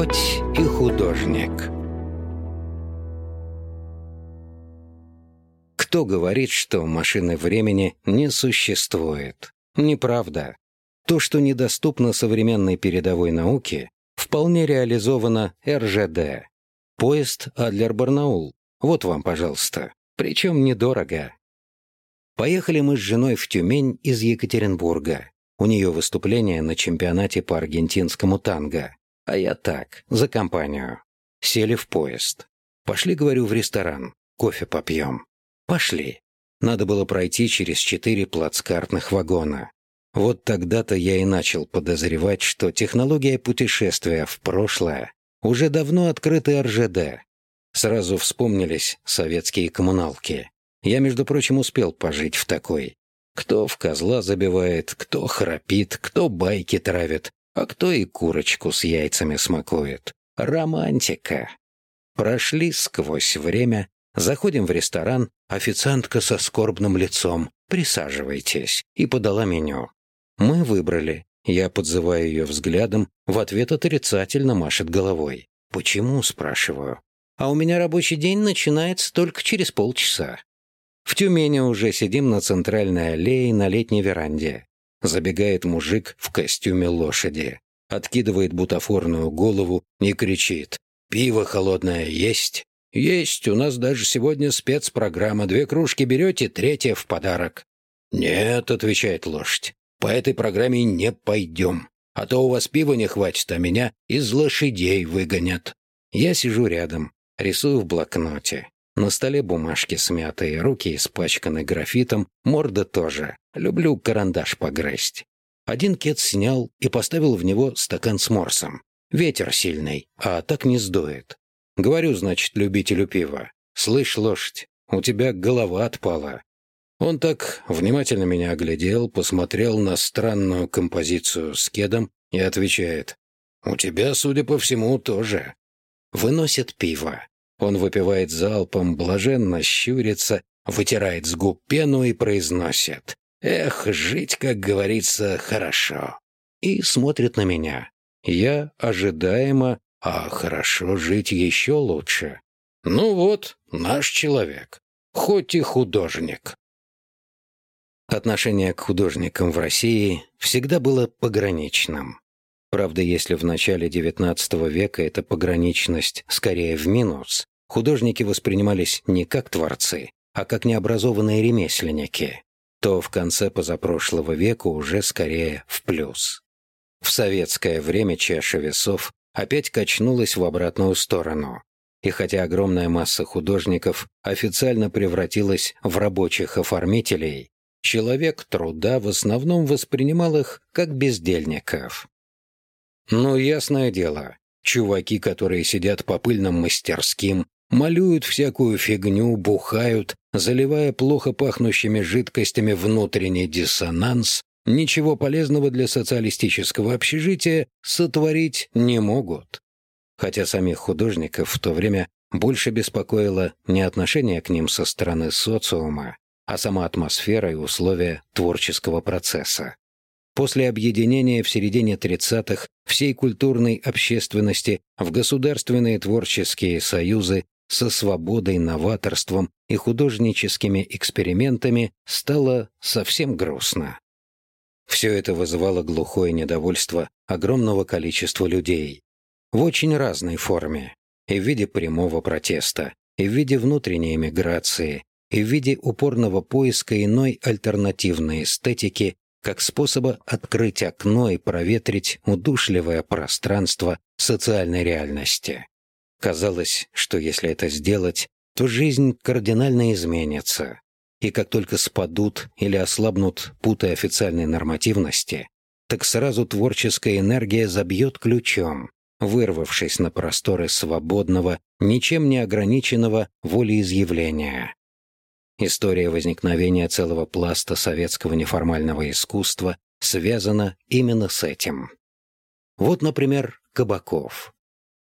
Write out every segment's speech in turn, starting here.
Хоть и художник. Кто говорит, что машины времени не существует? Неправда. То, что недоступно современной передовой науке, вполне реализовано РЖД. Поезд Адлер-Барнаул. Вот вам, пожалуйста. Причем недорого. Поехали мы с женой в Тюмень из Екатеринбурга. У нее выступление на чемпионате по аргентинскому танго. А я так, за компанию. Сели в поезд. Пошли, говорю, в ресторан. Кофе попьем. Пошли. Надо было пройти через четыре плацкартных вагона. Вот тогда-то я и начал подозревать, что технология путешествия в прошлое уже давно открыты РЖД. Сразу вспомнились советские коммуналки. Я, между прочим, успел пожить в такой. Кто в козла забивает, кто храпит, кто байки травит, а кто и курочку с яйцами смакует. Романтика. Прошли сквозь время, заходим в ресторан, официантка со скорбным лицом. «Присаживайтесь», и подала меню. Мы выбрали. Я подзываю ее взглядом, в ответ отрицательно машет головой. «Почему?» – спрашиваю. «А у меня рабочий день начинается только через полчаса». В Тюмени уже сидим на центральной аллее на летней веранде. Забегает мужик в костюме лошади, откидывает бутафорную голову и кричит «Пиво холодное есть?» «Есть, у нас даже сегодня спецпрограмма. Две кружки берете, третья в подарок». «Нет», — отвечает лошадь, по этой программе не пойдем. А то у вас пива не хватит, а меня из лошадей выгонят. Я сижу рядом, рисую в блокноте. На столе бумажки смятые, руки испачканы графитом, морда тоже. Люблю карандаш погрызть. Один кет снял и поставил в него стакан с морсом. Ветер сильный, а так не сдует. Говорю, значит, любителю пива. «Слышь, лошадь, у тебя голова отпала. Он так внимательно меня оглядел, посмотрел на странную композицию с кедом и отвечает. «У тебя, судя по всему, тоже». Выносит пиво. Он выпивает залпом, блаженно щурится, вытирает с губ пену и произносит. «Эх, жить, как говорится, хорошо». И смотрит на меня. Я ожидаемо, а хорошо жить еще лучше. Ну вот, наш человек. Хоть и художник. Отношение к художникам в России всегда было пограничным. Правда, если в начале XIX века эта пограничность скорее в минус, художники воспринимались не как творцы, а как необразованные ремесленники, то в конце позапрошлого века уже скорее в плюс. В советское время чаша весов опять качнулась в обратную сторону. И хотя огромная масса художников официально превратилась в рабочих оформителей, Человек труда в основном воспринимал их как бездельников. Ну, ясное дело, чуваки, которые сидят по пыльным мастерским, малюют всякую фигню, бухают, заливая плохо пахнущими жидкостями внутренний диссонанс, ничего полезного для социалистического общежития сотворить не могут. Хотя самих художников в то время больше беспокоило не отношение к ним со стороны социума, а сама атмосфера и условия творческого процесса. После объединения в середине 30-х всей культурной общественности в государственные творческие союзы со свободой, новаторством и художническими экспериментами стало совсем грустно. Все это вызывало глухое недовольство огромного количества людей в очень разной форме, и в виде прямого протеста, и в виде внутренней эмиграции, и в виде упорного поиска иной альтернативной эстетики как способа открыть окно и проветрить удушливое пространство социальной реальности. Казалось, что если это сделать, то жизнь кардинально изменится, и как только спадут или ослабнут путы официальной нормативности, так сразу творческая энергия забьет ключом, вырвавшись на просторы свободного, ничем не ограниченного волеизъявления. История возникновения целого пласта советского неформального искусства связана именно с этим. Вот, например, Кабаков.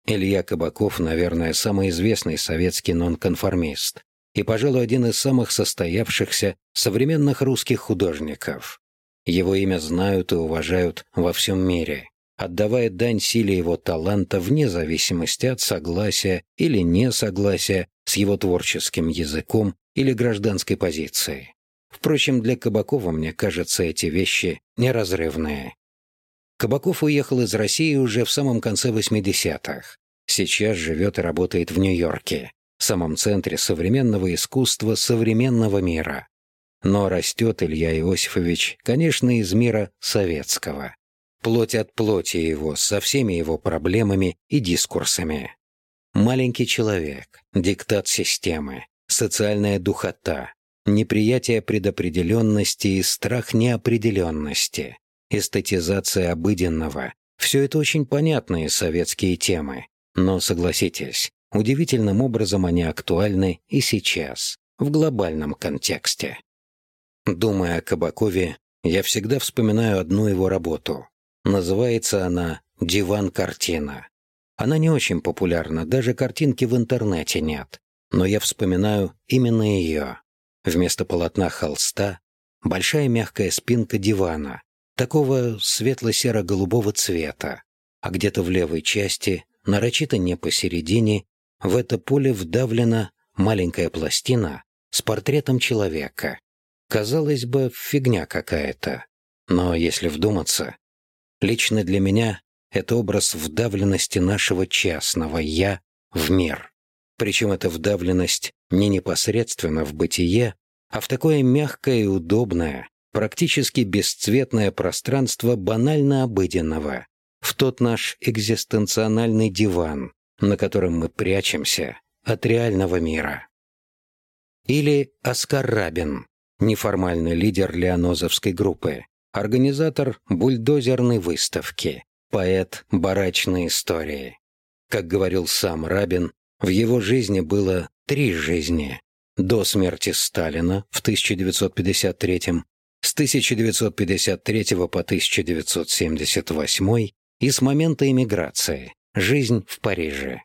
Илья Кабаков, наверное, самый известный советский нонконформист и, пожалуй, один из самых состоявшихся современных русских художников. Его имя знают и уважают во всем мире. отдавая дань силе его таланта вне зависимости от согласия или несогласия с его творческим языком или гражданской позицией. Впрочем, для Кабакова, мне кажется, эти вещи неразрывные. Кабаков уехал из России уже в самом конце 80-х. Сейчас живет и работает в Нью-Йорке, самом центре современного искусства современного мира. Но растет Илья Иосифович, конечно, из мира советского. Плоть от плоти его, со всеми его проблемами и дискурсами. Маленький человек, диктат системы, социальная духота, неприятие предопределенности и страх неопределенности, эстетизация обыденного – все это очень понятные советские темы. Но, согласитесь, удивительным образом они актуальны и сейчас, в глобальном контексте. Думая о Кабакове, я всегда вспоминаю одну его работу. Называется она «Диван-картина». Она не очень популярна, даже картинки в интернете нет. Но я вспоминаю именно ее. Вместо полотна холста — большая мягкая спинка дивана, такого светло-серо-голубого цвета, а где-то в левой части, нарочито не посередине, в это поле вдавлена маленькая пластина с портретом человека. Казалось бы, фигня какая-то. Но если вдуматься, лично для меня это образ вдавленности нашего частного «я» в мир. Причем эта вдавленность не непосредственно в бытие, а в такое мягкое и удобное, практически бесцветное пространство банально обыденного, в тот наш экзистенциональный диван, на котором мы прячемся от реального мира. Или Оскар Рабин, неформальный лидер леонозовской группы, организатор бульдозерной выставки, поэт барачной истории. Как говорил сам Рабин, в его жизни было три жизни. До смерти Сталина в 1953 с 1953 по 1978 и с момента эмиграции, жизнь в Париже.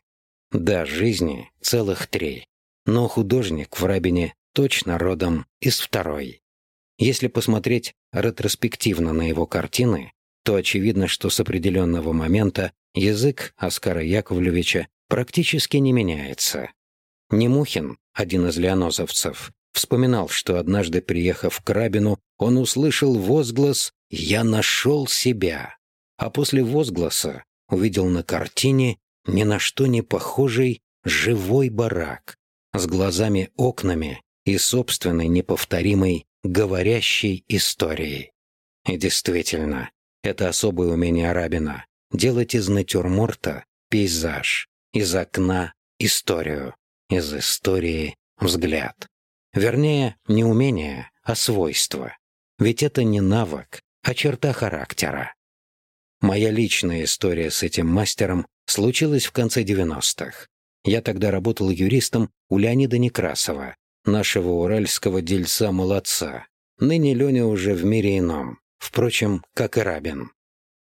Да, жизни целых три. Но художник в Рабине точно родом из второй. Если посмотреть ретроспективно на его картины, то очевидно, что с определенного момента язык Оскара Яковлевича практически не меняется. Немухин, один из леонозовцев, вспоминал, что однажды, приехав к Рабину, он услышал возглас «Я нашел себя», а после возгласа увидел на картине ни на что не похожий живой барак с глазами-окнами и собственной неповторимой говорящей историей. И действительно, это особое умение Рабина — делать из натюрморта пейзаж, из окна — историю, из истории — взгляд. Вернее, не умение, а свойство. Ведь это не навык, а черта характера. Моя личная история с этим мастером случилась в конце 90-х. Я тогда работал юристом у Леонида Некрасова, нашего уральского дельца-молодца. Ныне Леня уже в мире ином, впрочем, как и Рабин.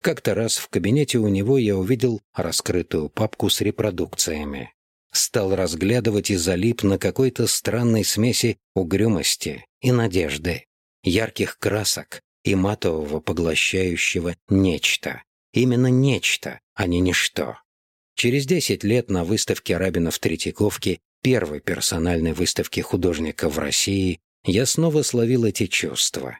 Как-то раз в кабинете у него я увидел раскрытую папку с репродукциями. Стал разглядывать и залип на какой-то странной смеси угрюмости и надежды, ярких красок и матового поглощающего нечто. Именно нечто, а не ничто. Через десять лет на выставке Рабина в Третьяковке, первой персональной выставке художника в России, я снова словил эти чувства.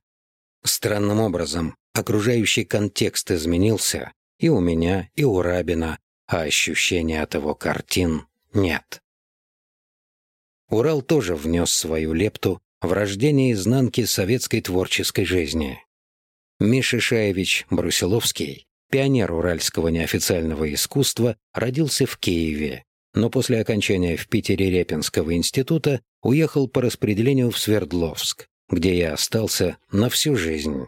Странным образом, окружающий контекст изменился и у меня, и у Рабина, а ощущения от его картин нет. Урал тоже внес свою лепту в рождение изнанки советской творческой жизни. Миша Шаевич Брусиловский, пионер уральского неофициального искусства, родился в Киеве, но после окончания в Питере Репинского института уехал по распределению в Свердловск, где я остался на всю жизнь.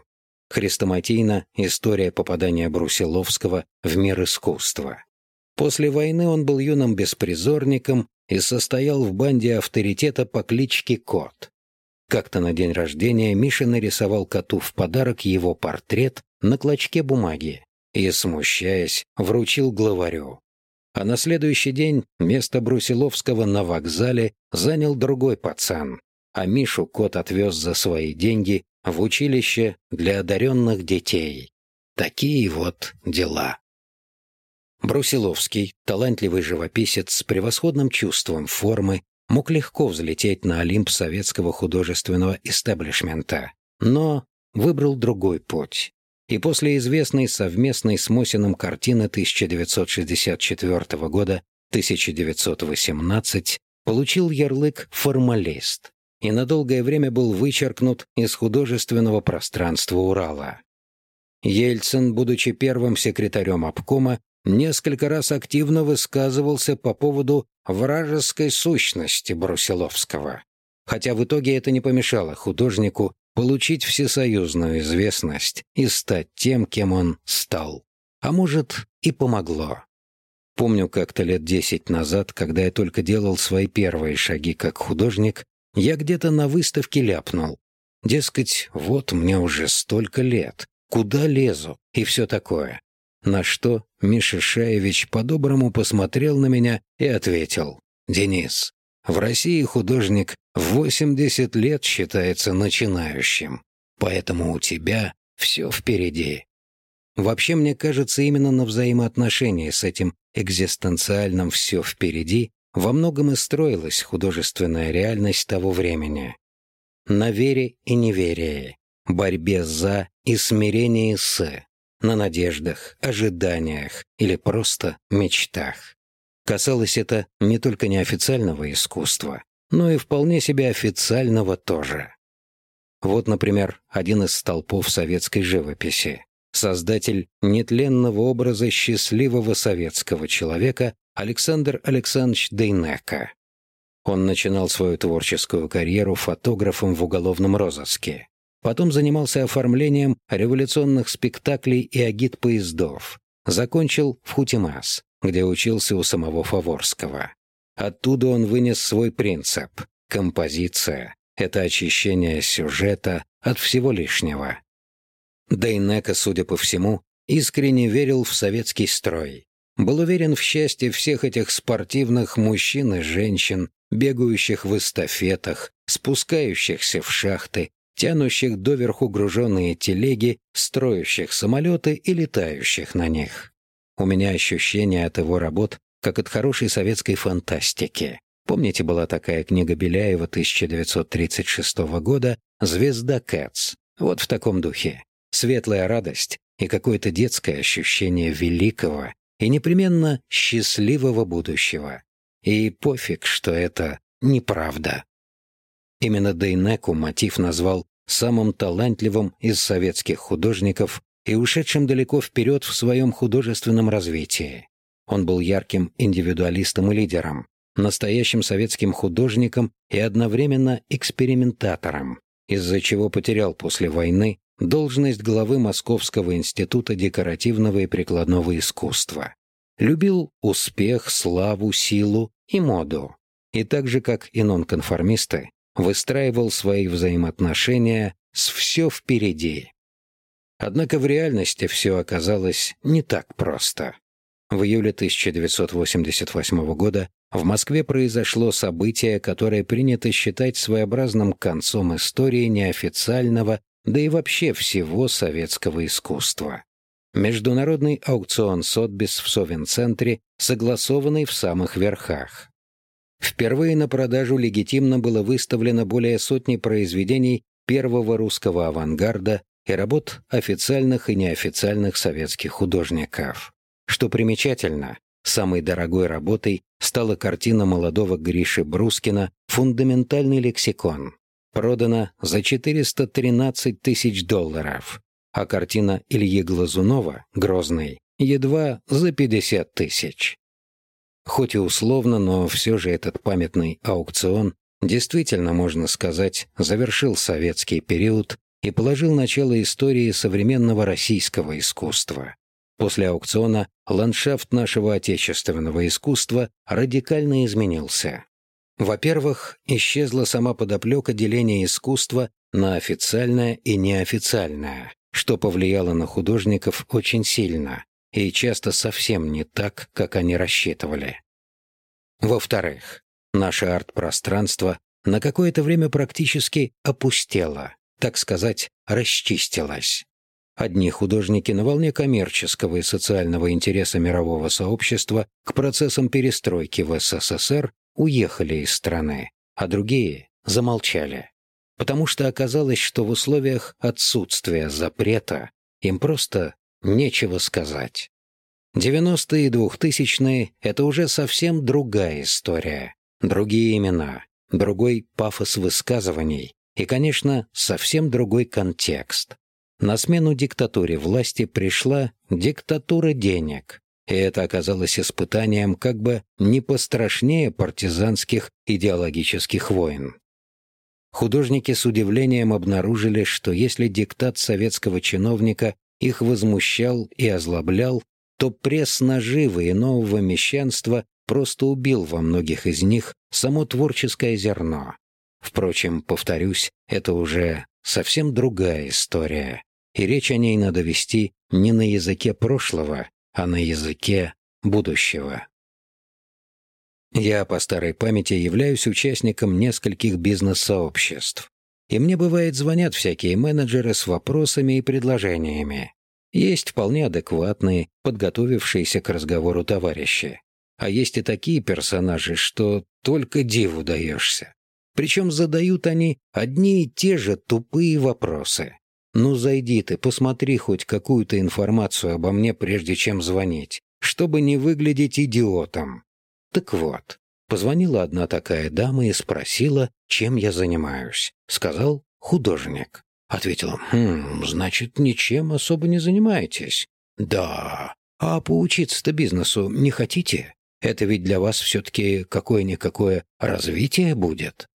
Хрестоматийна история попадания Брусиловского в мир искусства. После войны он был юным беспризорником и состоял в банде авторитета по кличке Кот. Как-то на день рождения Миша нарисовал коту в подарок его портрет на клочке бумаги и, смущаясь, вручил главарю. А на следующий день место Брусиловского на вокзале занял другой пацан, а Мишу кот отвез за свои деньги в училище для одаренных детей. Такие вот дела. Брусиловский, талантливый живописец с превосходным чувством формы, мог легко взлететь на Олимп советского художественного истеблишмента, но выбрал другой путь. И после известной совместной с Мосиным картины 1964 года 1918 получил ярлык «формалист» и на долгое время был вычеркнут из художественного пространства Урала. Ельцин, будучи первым секретарем обкома, несколько раз активно высказывался по поводу вражеской сущности Брусиловского. Хотя в итоге это не помешало художнику получить всесоюзную известность и стать тем, кем он стал. А может, и помогло. Помню как-то лет десять назад, когда я только делал свои первые шаги как художник, я где-то на выставке ляпнул. Дескать, вот мне уже столько лет, куда лезу и все такое. На что Миша Шаевич по-доброму посмотрел на меня и ответил. «Денис, в России художник в 80 лет считается начинающим, поэтому у тебя все впереди». Вообще, мне кажется, именно на взаимоотношении с этим экзистенциальным «все впереди» во многом и строилась художественная реальность того времени. На вере и неверии, борьбе за и смирении с, на надеждах, ожиданиях или просто мечтах. Касалось это не только неофициального искусства, но и вполне себе официального тоже. Вот, например, один из столпов советской живописи. Создатель нетленного образа счастливого советского человека Александр Александрович Дейнека. Он начинал свою творческую карьеру фотографом в уголовном розыске. Потом занимался оформлением революционных спектаклей и агит-поездов. Закончил в Хутимас, где учился у самого Фаворского. Оттуда он вынес свой принцип – композиция – это очищение сюжета от всего лишнего. Дейнека, судя по всему, искренне верил в советский строй. Был уверен в счастье всех этих спортивных мужчин и женщин, бегающих в эстафетах, спускающихся в шахты, тянущих доверху груженные телеги, строящих самолеты и летающих на них. У меня ощущение от его работ, как от хорошей советской фантастики. Помните, была такая книга Беляева 1936 года «Звезда Кэтс»? Вот в таком духе. Светлая радость и какое-то детское ощущение великого и непременно счастливого будущего. И пофиг, что это неправда. Именно Дейнеку мотив назвал самым талантливым из советских художников и ушедшим далеко вперед в своем художественном развитии. Он был ярким индивидуалистом и лидером, настоящим советским художником и одновременно экспериментатором, из-за чего потерял после войны должность главы Московского института декоративного и прикладного искусства. Любил успех, славу, силу и моду. И так же, как и нонконформисты, выстраивал свои взаимоотношения с «все впереди». Однако в реальности все оказалось не так просто. В июле 1988 года в Москве произошло событие, которое принято считать своеобразным концом истории неофициального, да и вообще всего советского искусства. Международный аукцион Сотбис в Совинцентре, согласованный в самых верхах. Впервые на продажу легитимно было выставлено более сотни произведений первого русского авангарда и работ официальных и неофициальных советских художников. Что примечательно, самой дорогой работой стала картина молодого Гриши Брускина «Фундаментальный лексикон». Продана за 413 тысяч долларов, а картина Ильи Глазунова «Грозный» едва за 50 тысяч. Хоть и условно, но все же этот памятный аукцион действительно, можно сказать, завершил советский период и положил начало истории современного российского искусства. После аукциона ландшафт нашего отечественного искусства радикально изменился. Во-первых, исчезла сама подоплека деления искусства на официальное и неофициальное, что повлияло на художников очень сильно, и часто совсем не так, как они рассчитывали. Во-вторых, наше арт-пространство на какое-то время практически опустело, так сказать, расчистилось. Одни художники на волне коммерческого и социального интереса мирового сообщества к процессам перестройки в СССР уехали из страны, а другие замолчали. Потому что оказалось, что в условиях отсутствия запрета им просто нечего сказать. 90-е и 2000-е — это уже совсем другая история, другие имена, другой пафос высказываний и, конечно, совсем другой контекст. На смену диктатуре власти пришла диктатура денег, и это оказалось испытанием как бы не пострашнее партизанских идеологических войн. Художники с удивлением обнаружили, что если диктат советского чиновника их возмущал и озлоблял, то пресс наживы и нового мещанства просто убил во многих из них само творческое зерно. Впрочем, повторюсь, это уже совсем другая история, и речь о ней надо вести не на языке прошлого, а на языке будущего. Я по старой памяти являюсь участником нескольких бизнес-сообществ. И мне бывает звонят всякие менеджеры с вопросами и предложениями. Есть вполне адекватные, подготовившиеся к разговору товарищи. А есть и такие персонажи, что только диву даешься. Причем задают они одни и те же тупые вопросы. Ну, зайди ты, посмотри хоть какую-то информацию обо мне, прежде чем звонить, чтобы не выглядеть идиотом. Так вот, позвонила одна такая дама и спросила, чем я занимаюсь. Сказал художник. Ответила, «Хм, значит, ничем особо не занимаетесь». «Да. А поучиться-то бизнесу не хотите? Это ведь для вас все-таки какое-никакое развитие будет».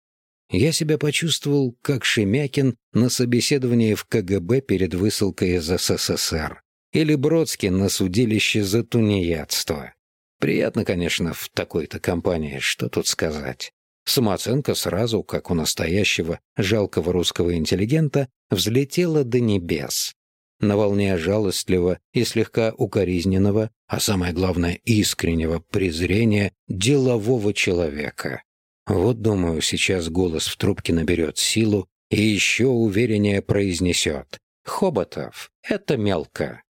Я себя почувствовал, как Шемякин на собеседовании в КГБ перед высылкой из СССР. Или Бродский на судилище за тунеядство. Приятно, конечно, в такой-то компании, что тут сказать. Самооценка сразу, как у настоящего жалкого русского интеллигента, взлетела до небес. На волне жалостливого и слегка укоризненного, а самое главное искреннего презрения делового человека. Вот, думаю, сейчас голос в трубке наберет силу и еще увереннее произнесет. «Хоботов, это мелко».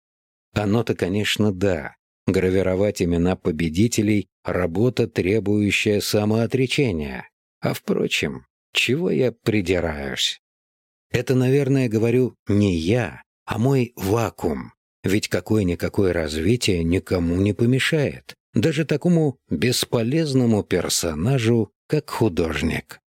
Оно-то, конечно, да. Гравировать имена победителей — работа, требующая самоотречения. А впрочем, чего я придираюсь? Это, наверное, говорю не я, а мой вакуум. Ведь какое-никакое развитие никому не помешает. Даже такому бесполезному персонажу, как художник.